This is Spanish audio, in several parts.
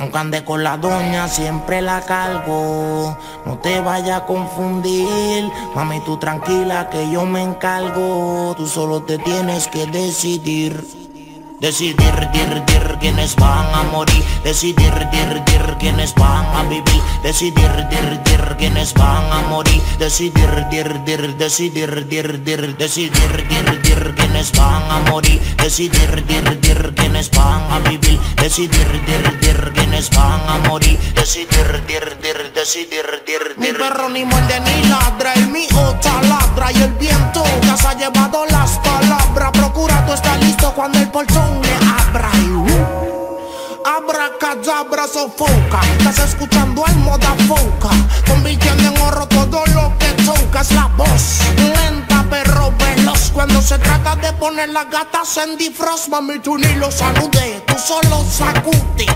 Aunque ande con la doña, siempre la cargo. No te vaya a confundir. Mami, tú tranquila que yo me encargo. Tú solo te tienes que decidir. Decidir, dir, dir, quienes van a morir Decidir, dir, dir, quienes van a vivir Decidir, dir, dir, quienes van a morir Decidir, dir, dir, decidir, dir, dir Decidir, dir, dir, quienes van a morir Decidir, dir, dir, quienes van a vivir Decidir, dir, dir, van a morir. Decidir, dir, dir, decidir, dir, dir. Mi perro ni muerde ni ladra El mío taladra y el viento Ya se ha llevado las palabras. Procura tú estar listo cuando el portón le abra. Y uh, Abra cadabra sofoca. Estás escuchando al moda foca. Convirtiendo en oro todo lo que toca Es la voz lenta pero veloz. Cuando se trata de poner las gatas en defrost Mami tú ni lo saludes Tú solo sacude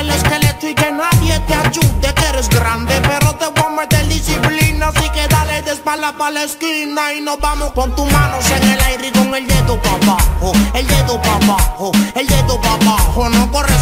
El esqueleto y que nadie te ayude Que eres grande pero te voy a meter disciplina Así que dale de espalda pa' la esquina Y nos vamos con tus manos en el aire y con el dedo pa' abajo El dedo pa' abajo, el dedo pa' abajo No corres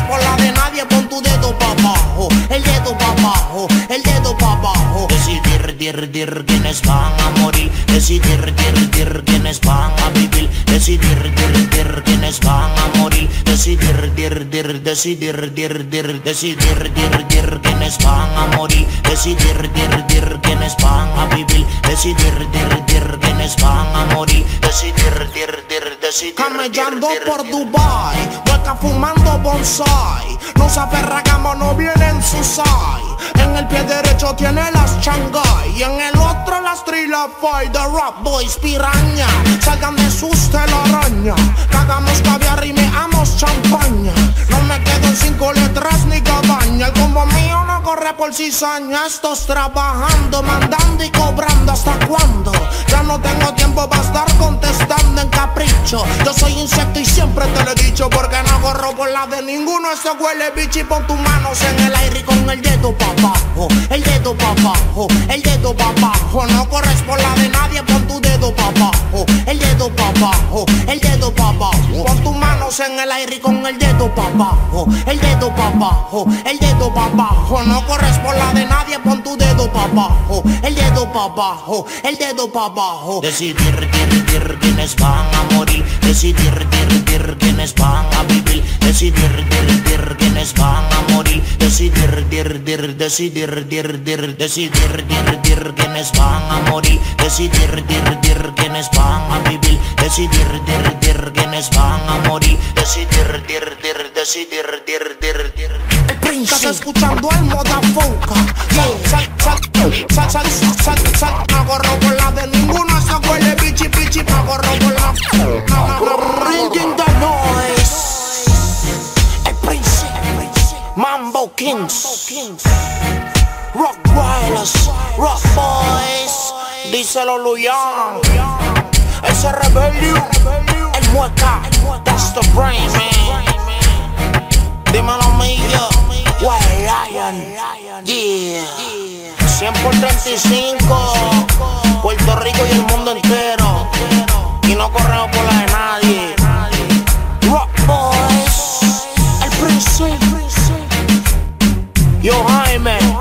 Decidir, dir, quienes van a morir. Decidir, dir, dir, quienes van a vivir. Decidir, dir, dir, quienes van a morir. Decidir, dir, dir, decidir, dir, dir Decidir, dir, dir, quienes van a morir. Decidir, dir, dir, quienes van a vivir. Decidir, dir, dir, quienes van a morir. Decidir, dir, dir, decidir, Camellando por. Dubai, hueca fumando bonsai. No se aferra cama, no viene en su sai. En el pie derecho tiene las Shanghai y en el otro las Trilafy The Rap Boys piraña. Salgan de sus telaraña. Cagamos caviar y meamos champaña. No me quedo en cinco letras ni cabaña. El combo mío no corre por cizaña. Estos trabajando, mandando y cobrando. ¿Hasta cuándo? Ya no tengo tiempo para estar contestando en capricho. Yo soy insecto y siempre te lo he dicho. Porque no corro por la de ninguno. Ese huele bicho y pon tus manos en el aire con el dedo pa' abajo. El dedo pa' abajo, el dedo pa' abajo. No corres por la de nadie, pon tu dedo pa' abajo. El dedo pa' abajo, el dedo pa'. En el aire con el dedo pa' abajo. El dedo pa' abajo, el dedo pa' abajo. No corres por la de nadie, pon tu dedo pa' abajo. El dedo pa' abajo, el dedo pa' abajo. Decidir, dir, dir, quienes van a morir Decidir, dir, dir, quienes van a vivir Decidir, dir, dir, quienes van a morir Decidir, dir, dir, decidir, dir, dir Decidir, dir, dir, quienes van a morir Decidir, dir, dir, quienes van a vivir Decidir, dir, dir, quienes van Decidir, dir, dir, decidir, dir, dir, dir Estás escuchando al moda foca. Sal, sal, sal, sal, sal, sal, sal, sal. No corro por la de ninguno. Se huele pichi, pichi. No corro por la. No, no, no. Bringing the noise. El príncipe. Mambo Kings. Rock Wireless. Rock Boys. Díselo Luyan. Ese rebelio. El mueca the brain man. Dímelo, mío. White Lion. Yeah. 100 Puerto Rico y el mundo entero. Y no corremos por la de nadie. Rock Boys. El príncipe. Yo, Jaime.